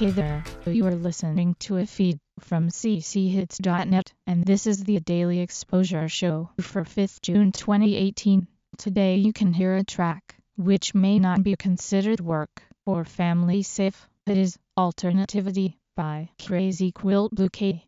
Hey there, you are listening to a feed from cchits.net, and this is the Daily Exposure Show for 5th June 2018. Today you can hear a track, which may not be considered work or family safe. It is Alternativity by Crazy Quilt Bouquet.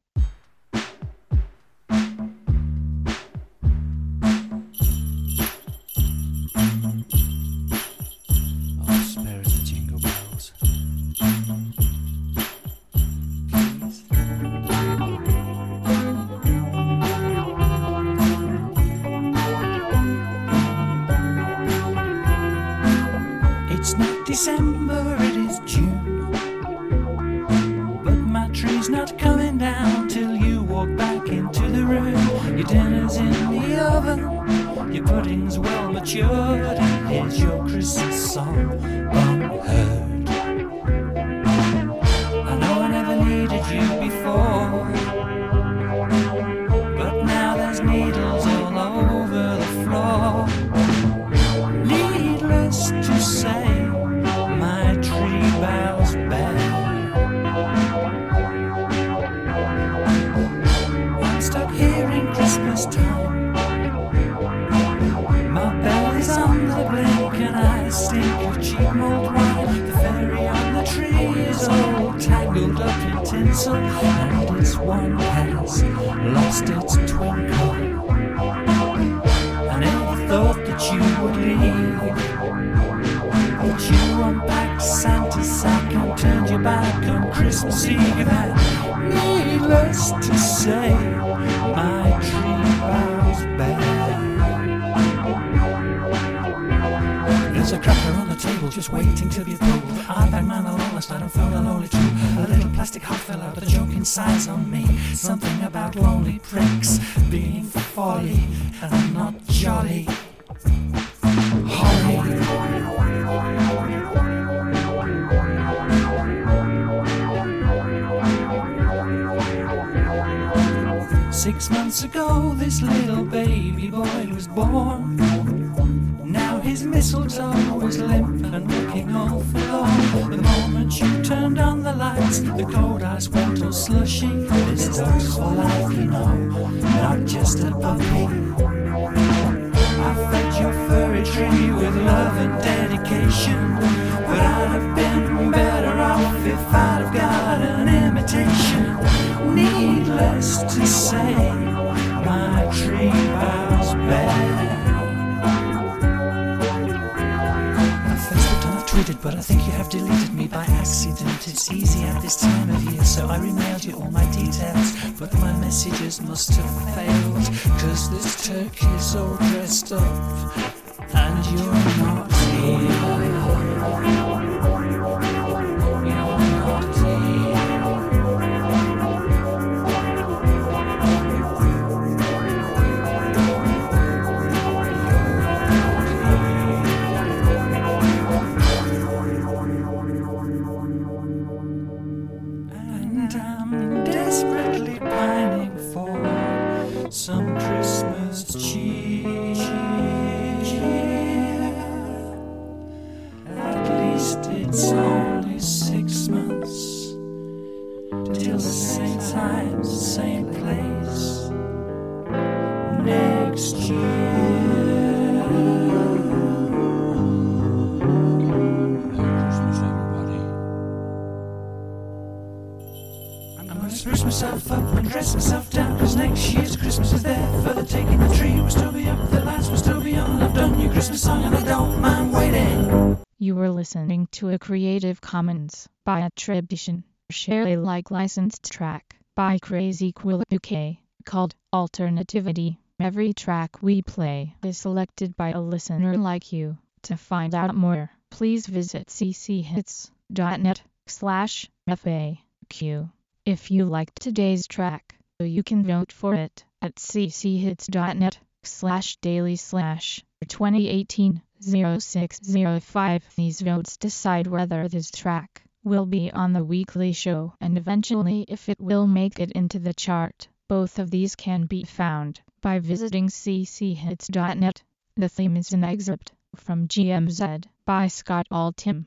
December, it is June. But my tree's not coming down till you walk back into the room. Your dinner's in the oven, your pudding's well matured, here's your Christmas song all tangled up in tinsel and its wand has lost its twinkle. I never thought that you would leave. But you unpacked Santa's sack and turned your back on Christmas Eve. And needless to say, my tree bows bare. There's a cracker on the table just waiting be pulled. And found a lonely true. A little plastic heart fell out, the joke inside's on me. Something about lonely pricks being folly and not jolly. Holly. Six months ago, this little baby boy was born. His mistletoe was limp and looking all forlorn. The moment you turned on the lights, the cold ice went all slushy. This dog's for life, you know, not just a puppy. I fed your furry tree with love and dedication, but I'd have been better off if I'd have got an imitation. Needless to say, my tree tweeted, but I think you have deleted me by accident. It's easy at this time of year, so I remailed you all my details. But my messages must have failed, cause this turkey's all dressed up, and you're I'm gonna spruce myself up and dress myself down Cause next year's Christmas is there For the taking the tree will still be up The lights will still be on I've done your Christmas song and I don't mind waiting You were listening to a Creative Commons by attribution, share Alike licensed track by Crazy Quilt Bouquet called Alternativity. Every track we play is selected by a listener like you. To find out more, please visit cchits.net slash FAQ. If you liked today's track, you can vote for it at cchits.net slash daily slash 2018 0605. These votes decide whether this track will be on the weekly show and eventually if it will make it into the chart. Both of these can be found by visiting cchits.net. The theme is an excerpt from GMZ by Scott Altham